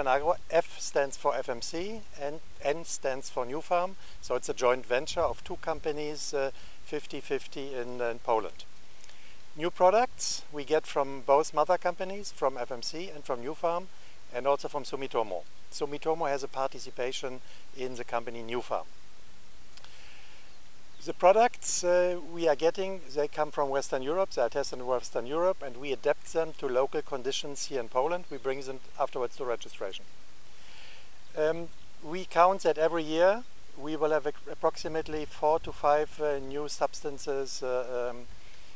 FN Agro, F stands for FMC and N stands for Nufarm. So it's a joint venture of two companies, 50-50 uh, in, in Poland. New products we get from both mother companies, from FMC and from Nufarm, and also from Sumitomo. Sumitomo has a participation in the company Nufarm. The products uh, we are getting, they come from Western Europe, they are tested in Western Europe and we adapt them to local conditions here in Poland. We bring them afterwards to registration. Um, we count that every year we will have approximately four to five uh, new substances uh, um,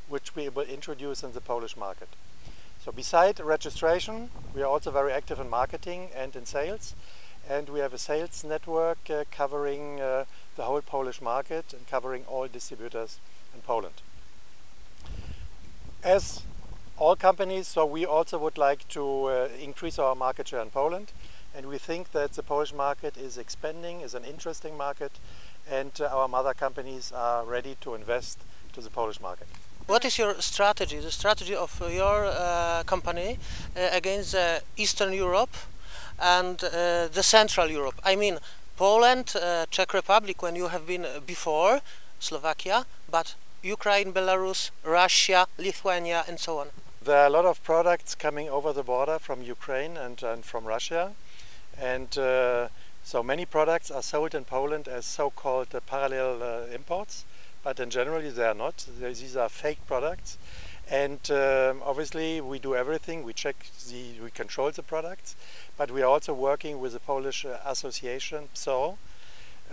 which we will introduce in the Polish market. So beside registration, we are also very active in marketing and in sales and we have a sales network uh, covering uh, whole Polish market and covering all distributors in Poland. As all companies, so we also would like to uh, increase our market share in Poland and we think that the Polish market is expanding, is an interesting market and uh, our mother companies are ready to invest to the Polish market. What is your strategy, the strategy of your uh, company uh, against Eastern Europe and uh, the Central Europe. I mean, Poland, uh, Czech Republic, when you have been before, Slovakia, but Ukraine, Belarus, Russia, Lithuania, and so on. There are a lot of products coming over the border from Ukraine and, and from Russia, and uh, so many products are sold in Poland as so-called uh, parallel uh, imports, but in general they are not. These are fake products and um, obviously we do everything we check the we control the products but we are also working with the Polish uh, association so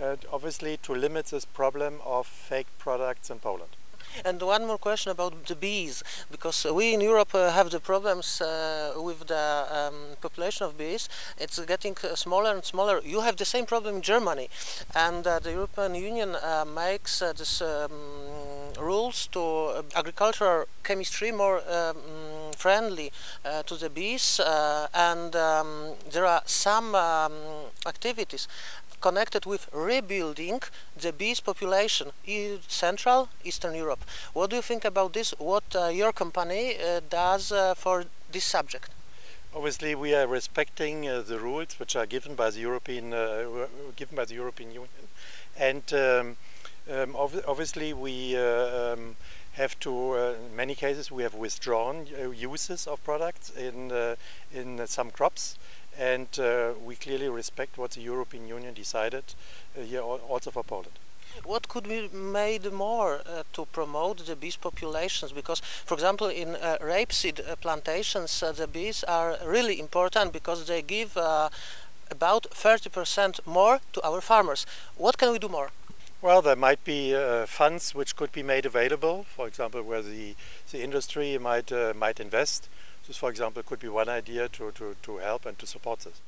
uh, obviously to limit this problem of fake products in Poland and one more question about the bees, because we in Europe uh, have the problems uh, with the um, population of bees. It's getting uh, smaller and smaller. You have the same problem in Germany, and uh, the European Union uh, makes this um, rules to uh, agricultural chemistry more um, friendly uh, to the bees uh, and um, there are some um, activities connected with rebuilding the bees population in Central Eastern Europe. What do you think about this? What uh, your company uh, does uh, for this subject? Obviously, we are respecting the rules which are given by the European given by the European Union, and um, um, obviously, we uh, um, have to, uh, in many cases, we have withdrawn uh, uses of products in, uh, in some crops and uh, we clearly respect what the European Union decided here also for Poland. What could be made more uh, to promote the bees populations? Because, for example, in uh, rapeseed uh, plantations, the bees are really important because they give about 30% more to our farmers. What can we do more? Well, there might be uh, funds which could be made available, for example, where the, the industry might, uh, might invest. This, for example, could be one idea to, to, to help and to support this.